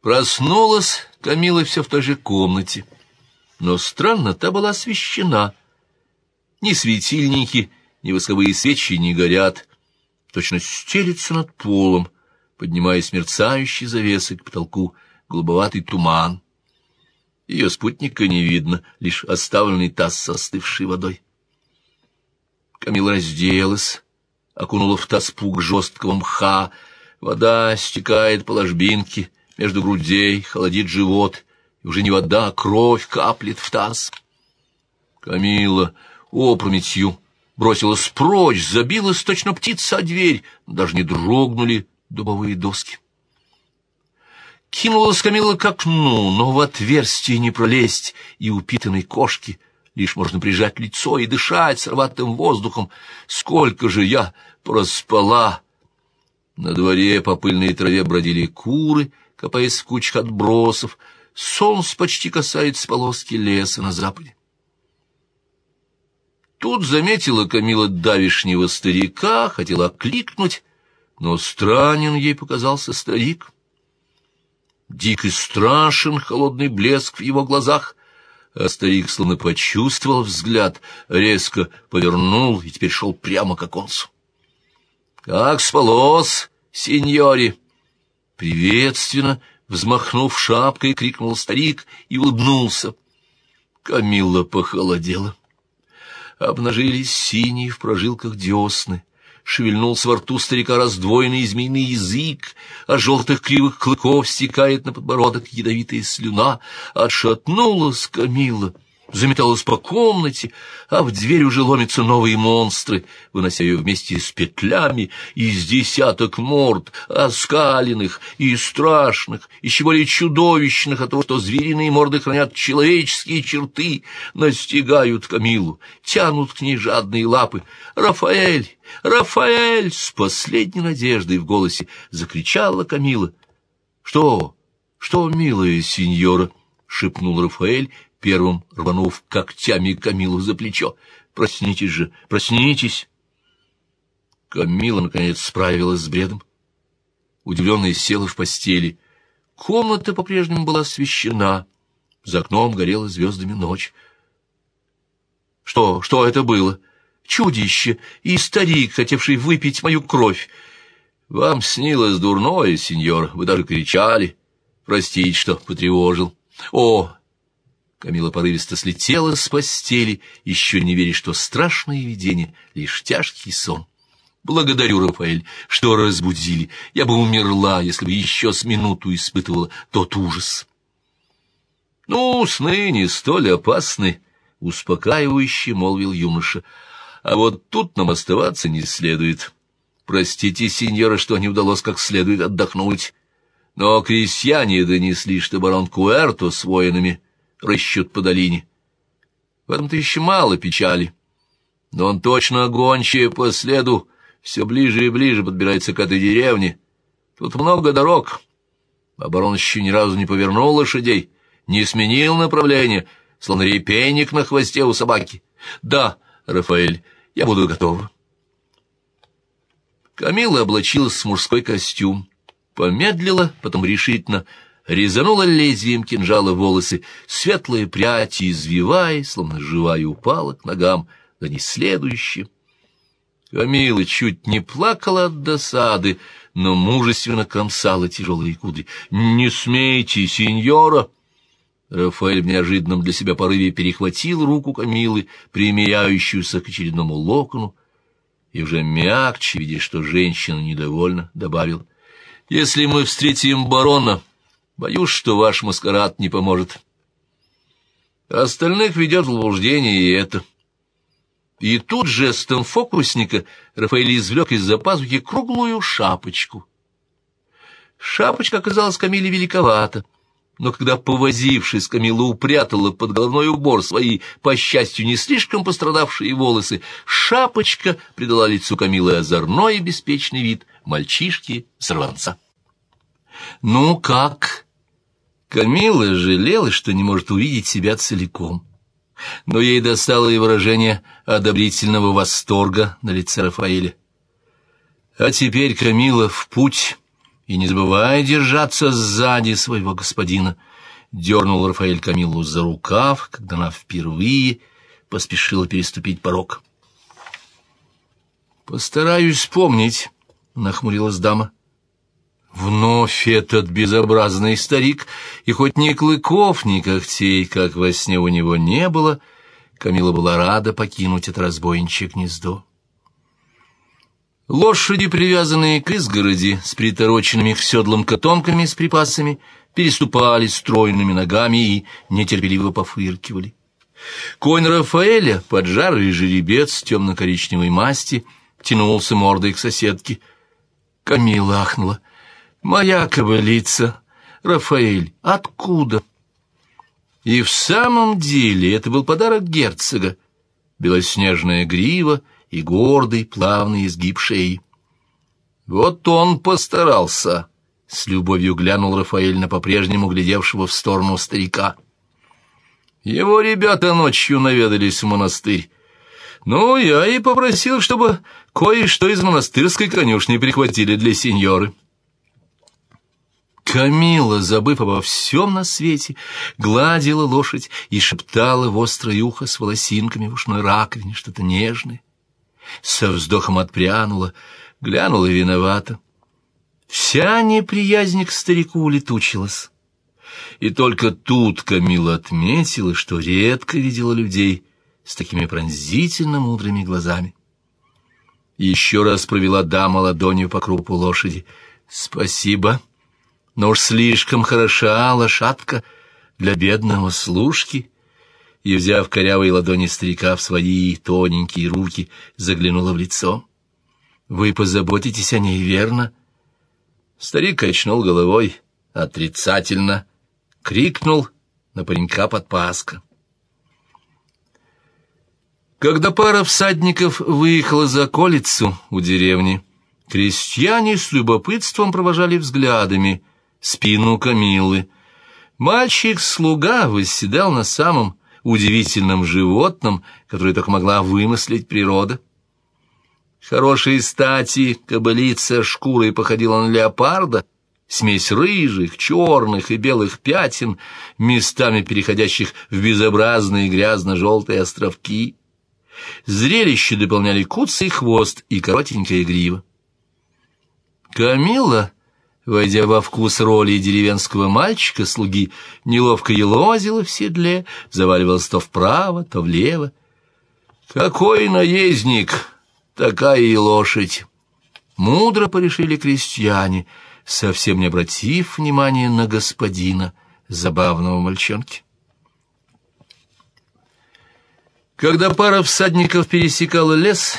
Проснулась Камила все в той же комнате. Но странно, та была освещена. Ни светильники, ни восковые свечи не горят. Точно стелится над полом, поднимаясь мерцающий завесы к потолку голубоватый туман. Ее спутника не видно, лишь оставленный таз со остывшей водой. Камила разделась, окунула в таз пук жесткого мха, вода стекает по ложбинке, между грудей, холодит живот, и уже не вода, а кровь каплет в таз. Камила опрометью бросилась прочь, забилась точно птица о дверь, даже не дрогнули дубовые доски. Кинулась Камила к окну, но в отверстие не пролезть, и упитанной кошки лишь можно прижать лицо и дышать сорватым воздухом. Сколько же я проспала! На дворе по пыльной траве бродили куры, копаясь в кучах отбросов. Солнце почти касается полоски леса на западе. Тут заметила Камила давишнего старика, хотела окликнуть, но странен ей показался старик. Дик и страшен холодный блеск в его глазах, а старик словно почувствовал взгляд, резко повернул и теперь шел прямо к оконцу. — Как спалось, сеньори? Приветственно, взмахнув шапкой, крикнул старик и улыбнулся. Камилла похолодела. Обнажились синие в прожилках десны. Шевельнулся во рту старика раздвоенный змеиный язык, а желтых кривых клыков стекает на подбородок ядовитая слюна. Отшатнулась Камилла заметалась по комнате, а в дверь уже ломятся новые монстры, вынося ее вместе с петлями из десяток морд, оскаленных и страшных, еще более чудовищных от того, что звериные морды хранят человеческие черты, настигают Камилу, тянут к ней жадные лапы. «Рафаэль! Рафаэль!» С последней надеждой в голосе закричала Камила. «Что? Что, милая сеньора?» — шепнул Рафаэль, первым рванув когтями Камилу за плечо. «Проснитесь же, проснитесь!» Камила, наконец, справилась с бредом. Удивленная села в постели. Комната по-прежнему была освещена. За окном горела звездами ночь. «Что, что это было? Чудище и старик, хотевший выпить мою кровь. Вам снилось дурное, сеньор, вы даже кричали. Простите, что потревожил. О, Камила порывисто слетела с постели, еще не веря, что страшное видение — лишь тяжкий сон. «Благодарю, Рафаэль, что разбудили. Я бы умерла, если бы еще с минуту испытывала тот ужас». «Ну, сны не столь опасны», — успокаивающе молвил юноша. «А вот тут нам оставаться не следует. Простите, сеньора, что не удалось как следует отдохнуть. Но крестьяне донесли, что барон Куэрто с воинами...» рыщут по долине. В этом-то еще мало печали. Но он точно гончая по следу, все ближе и ближе подбирается к этой деревне. Тут много дорог. Оборон еще ни разу не повернул лошадей, не сменил направление, словно репейник на хвосте у собаки. Да, Рафаэль, я буду готова. Камила облачилась в мужской костюм, помедлила, потом решительно резанула лезвием кинжала волосы, светлые пряди, извивая, словно живая, упала к ногам, да не следующее. Камила чуть не плакала от досады, но мужественно комсала тяжелые кудри. «Не смейте, сеньора!» Рафаэль в неожиданном для себя порыве перехватил руку Камилы, примиряющуюся к очередному локону, и уже мягче, видя, что женщина недовольна, добавил, «Если мы встретим барона, Боюсь, что ваш маскарад не поможет. Остальных ведет в заблуждение и это. И тут жестом фокусника Рафаэль извлек из-за пазухи круглую шапочку. Шапочка оказалась Камиле великовата, но когда, повозившись, Камила упрятала под головной убор свои, по счастью, не слишком пострадавшие волосы, шапочка придала лицу Камилы озорной и беспечный вид мальчишки-сорванца. «Ну как?» Камила жалела, что не может увидеть себя целиком. Но ей достало и выражение одобрительного восторга на лице Рафаэля. А теперь Камила в путь, и не забывай держаться сзади своего господина», — дернул Рафаэль Камиллу за рукав, когда она впервые поспешила переступить порог. «Постараюсь вспомнить», — нахмурилась дама. Вновь этот безобразный старик, и хоть ни клыков, ни когтей, как во сне у него не было, Камила была рада покинуть это разбойничье гнездо. Лошади, привязанные к изгороди с притороченными к седлам котомками с припасами, переступали стройными ногами и нетерпеливо пофыркивали. Конь Рафаэля, поджарый жеребец темно-коричневой масти, тянулся мордой к соседке. Камила ахнула. «Моя кобылица! Рафаэль, откуда?» И в самом деле это был подарок герцога. Белоснежная грива и гордый плавный изгиб шеи. Вот он постарался, — с любовью глянул Рафаэль на по-прежнему глядевшего в сторону старика. Его ребята ночью наведались в монастырь. Ну, я и попросил, чтобы кое-что из монастырской конюшни прихватили для сеньоры. Камила, забыв обо всем на свете, гладила лошадь и шептала в острое ухо с волосинками в ушной раковине что-то нежное. Со вздохом отпрянула, глянула виновата. Вся неприязнь к старику улетучилась. И только тут Камила отметила, что редко видела людей с такими пронзительно мудрыми глазами. Еще раз провела дама ладонью по крупу лошади. «Спасибо», но уж слишком хороша лошадка для бедного служки. И, взяв корявые ладони старика в свои тоненькие руки, заглянула в лицо. «Вы позаботитесь о ней, верно?» Старик качнул головой отрицательно, крикнул на паренька подпаска. Когда пара всадников выехала за колицу у деревни, крестьяне с любопытством провожали взглядами спину Камилы. Мальчик-слуга восседал на самом удивительном животном, которое только могла вымыслить природа. Хорошей стати кобылица шкурой походила на леопарда, смесь рыжих, черных и белых пятен, местами переходящих в безобразные грязно-желтые островки. Зрелище дополняли куцый хвост и коротенькая грива. Камила войдя во вкус роли деревенского мальчика-слуги, неловко елозила в седле, заваливалась то вправо, то влево. «Какой наездник, такая и лошадь!» Мудро порешили крестьяне, совсем не обратив внимания на господина, забавного мальчонки. Когда пара всадников пересекала лес,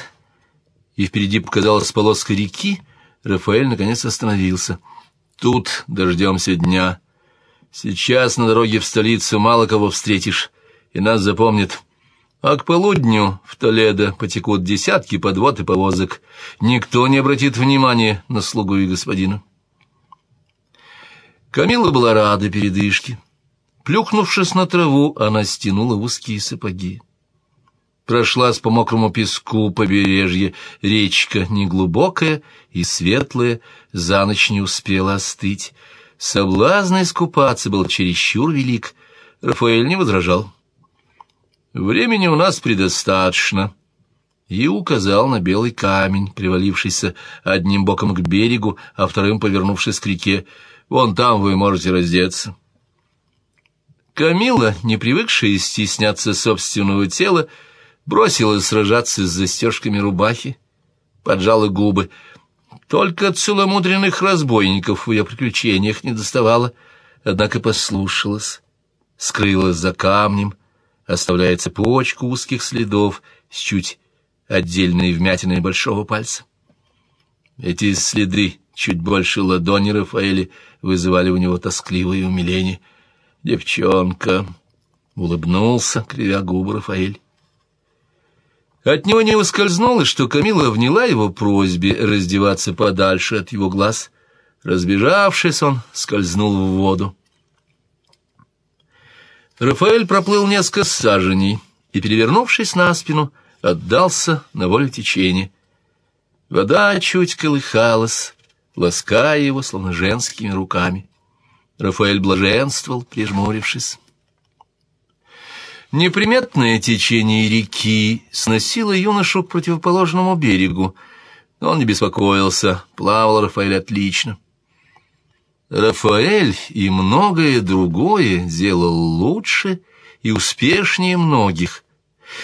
и впереди показалась полоска реки, Рафаэль наконец остановился — Тут дождемся дня. Сейчас на дороге в столицу мало кого встретишь, и нас запомнят. А к полудню в Толедо потекут десятки подвод и повозок. Никто не обратит внимания на слугу и господина. Камила была рада передышке. Плюхнувшись на траву, она стянула узкие сапоги. Прошлась по мокрому песку побережье, речка неглубокая и светлая, за ночь не успела остыть. Соблазн искупаться был чересчур велик, Рафаэль не возражал. «Времени у нас предостаточно», и указал на белый камень, привалившийся одним боком к берегу, а вторым повернувшись к реке. «Вон там вы можете раздеться». Камила, не привыкшая стесняться собственного тела, бросилась сражаться с застежками рубахи, поджала губы. Только целомудренных разбойников в ее приключениях не доставало, однако послушалась, скрылась за камнем, оставляя цепочку узких следов с чуть отдельной вмятиной большого пальца. Эти следы, чуть больше ладони Рафаэля, вызывали у него тоскливое умиление. «Девчонка!» — улыбнулся, кривя губы Рафаэль. От него не ускользнуло, что Камила вняла его просьбе раздеваться подальше от его глаз. Разбежавшись, он скользнул в воду. Рафаэль проплыл несколько саженей и, перевернувшись на спину, отдался на волю течения. Вода чуть колыхалась, лаская его, словно женскими руками. Рафаэль блаженствовал, прижмурившись. Неприметное течение реки сносило юношу к противоположному берегу, но он не беспокоился, плавал Рафаэль отлично. Рафаэль и многое другое делал лучше и успешнее многих,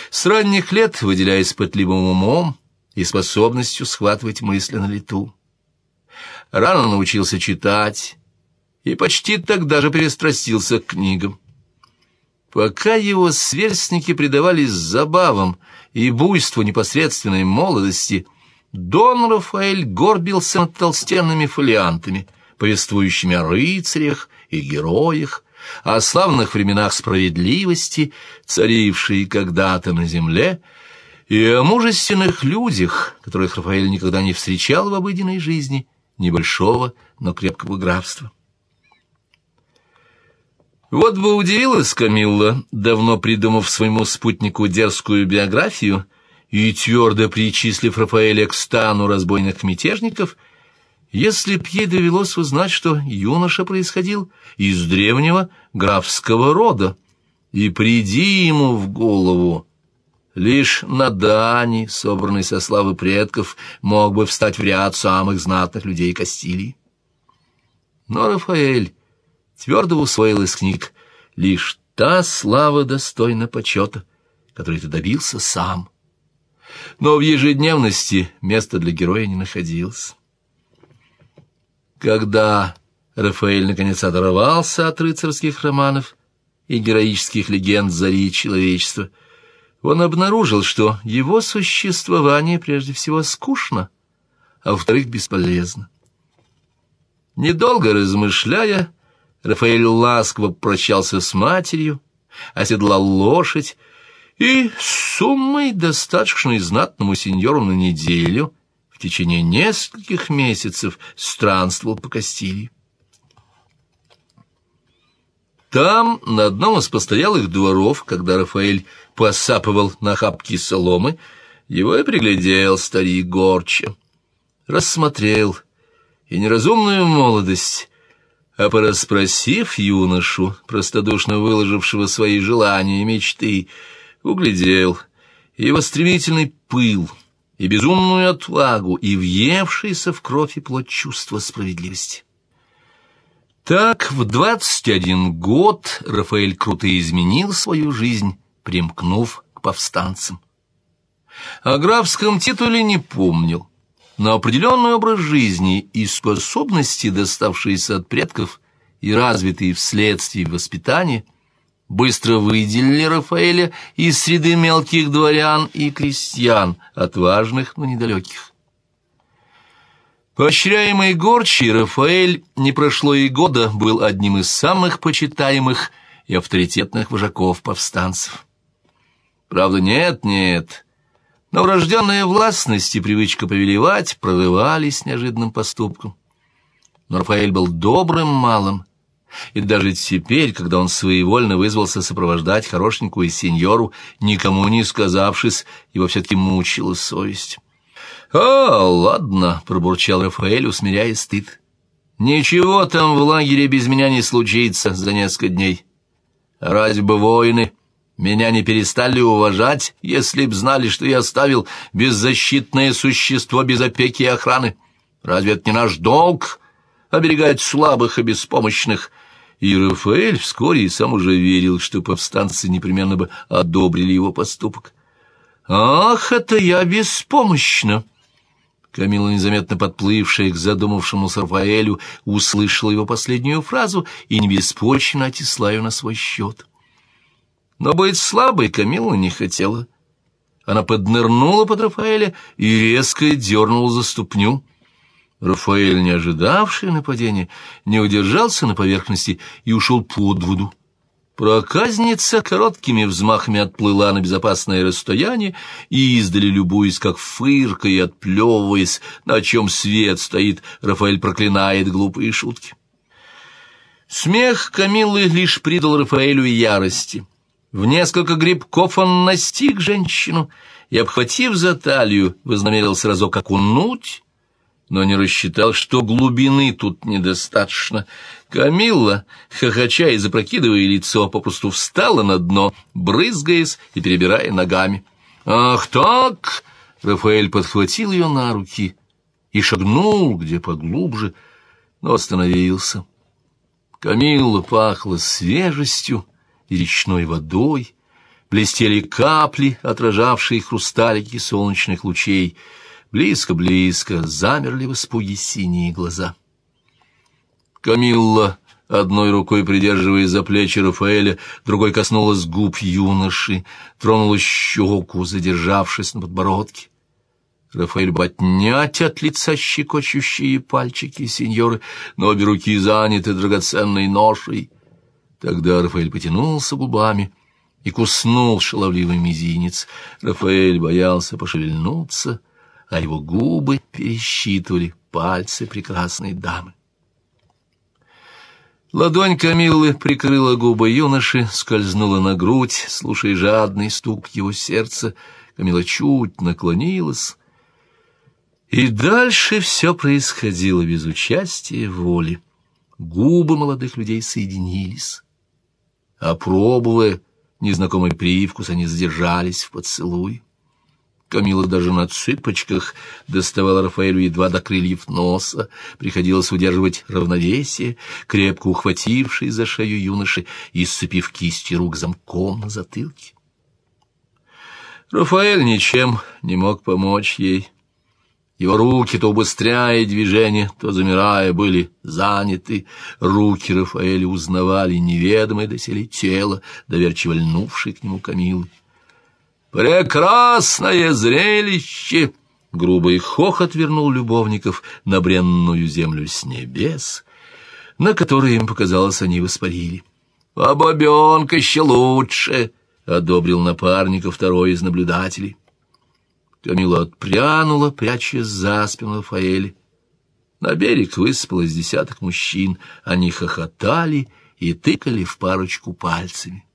с ранних лет выделяясь пытливым умом и способностью схватывать мысли на лету. Рано научился читать и почти тогда же перестрастился к книгам. Пока его сверстники предавались забавам и буйству непосредственной молодости, Дон Рафаэль горбился над толстенными фолиантами, повествующими о рыцарях и героях, о славных временах справедливости, царившей когда-то на земле, и о мужественных людях, которых Рафаэль никогда не встречал в обыденной жизни, небольшого, но крепкого графства. Вот бы удивилась Камилла, давно придумав своему спутнику дерзкую биографию и твердо причислив Рафаэля к стану разбойных мятежников, если б ей довелось узнать, что юноша происходил из древнего графского рода, и приди ему в голову, лишь на дани, собранной со славы предков, мог бы встать в ряд самых знатных людей Кастилии. Но Рафаэль твердо усвоил из книг, лишь та слава достойна почета, которой ты добился сам. Но в ежедневности места для героя не находилось. Когда Рафаэль наконец оторвался от рыцарских романов и героических легенд зари человечества, он обнаружил, что его существование прежде всего скучно, а во-вторых, бесполезно. Недолго размышляя, Рафаэль ласково прощался с матерью, оседлал лошадь и с суммой, достаточной знатному сеньору на неделю, в течение нескольких месяцев странствовал по Кастилии. Там, на одном из постоялых дворов, когда Рафаэль посапывал на хапки соломы, его и приглядел старик Горча. Рассмотрел и неразумную молодость, а пораспросив юношу, простодушно выложившего свои желания и мечты, углядел его стремительный пыл и безумную отвагу и въевшийся в кровь и плоть чувства справедливости. Так в двадцать один год Рафаэль круто изменил свою жизнь, примкнув к повстанцам. О графском титуле не помнил, но определенный образ жизни и способности, доставшиеся от предков и развитые вследствие воспитания, быстро выделили Рафаэля из среды мелких дворян и крестьян, отважных, но недалеких. Поощряемый Горчий, Рафаэль не прошло и года был одним из самых почитаемых и авторитетных вожаков повстанцев. Правда, нет, нет, но врожденная властность и привычка повелевать прорывались неожиданным поступком. Но Рафаэль был добрым малым, и даже теперь, когда он своевольно вызвался сопровождать хорошенькую сеньору, никому не сказавшись, его все-таки мучила совесть. «А, ладно», — пробурчал Рафаэль, усмиряя стыд. «Ничего там в лагере без меня не случится за несколько дней. Разве бы воины меня не перестали уважать, если б знали, что я оставил беззащитное существо без опеки и охраны? Разве это не наш долг — оберегать слабых и беспомощных?» И Рафаэль вскоре и сам уже верил, что повстанцы непременно бы одобрили его поступок. «Ах, это я беспомощна!» Камила, незаметно подплывшая к задумавшемуся Рафаэлю, услышала его последнюю фразу и не беспочвенно отесла ее на свой счет. Но быть слабой Камила не хотела. Она поднырнула под Рафаэля и резко дернула за ступню. Рафаэль, не ожидавший нападения, не удержался на поверхности и ушел под воду. Проказница короткими взмахами отплыла на безопасное расстояние и издали любуясь, как фыркая и отплевываясь, на чем свет стоит, Рафаэль проклинает глупые шутки. Смех Камиллы лишь придал Рафаэлю ярости. В несколько грибков он настиг женщину и, обхватив за талию, вознамерился разок окунуть, но не рассчитал, что глубины тут недостаточно. Камилла, хохоча и запрокидывая лицо, попросту встала на дно, брызгаясь и перебирая ногами. «Ах так!» — Рафаэль подхватил ее на руки и шагнул где поглубже, но остановился. Камилла пахла свежестью и речной водой, блестели капли, отражавшие хрусталики солнечных лучей — Близко-близко замерли в испуге синие глаза. Камилла, одной рукой придерживая за плечи Рафаэля, другой коснулась губ юноши, тронула щеку, задержавшись на подбородке. Рафаэль бы отнять от лица щекочущие пальчики сеньоры, но обе руки заняты драгоценной ношей. Тогда Рафаэль потянулся губами и куснул шаловливый мизинец. Рафаэль боялся пошевельнуться, а его губы пересчитывали пальцы прекрасной дамы. Ладонь Камиллы прикрыла губы юноши, скользнула на грудь, слушая жадный стук его сердца. Камила чуть наклонилась. И дальше все происходило без участия воли. Губы молодых людей соединились. Опробуя незнакомый привкус, они задержались в поцелуй. Камила даже на цыпочках доставала Рафаэлю едва до крыльев носа, приходилось удерживать равновесие, крепко ухватившись за шею юноши и сцепив кисти рук замком на затылке. Рафаэль ничем не мог помочь ей. Его руки, то убыстряя движение, то замирая, были заняты. Руки Рафаэля узнавали неведомое доселе тело, доверчиво льнувшее к нему Камилы. «Прекрасное зрелище!» Грубый хохот вернул любовников на бренную землю с небес, на которой им показалось, они воспарили. «А бабенка еще лучше!» — одобрил напарника второй из наблюдателей. Камила отпрянула, прячась за спину Рафаэля. На берег высыпалось десяток мужчин. Они хохотали и тыкали в парочку пальцами.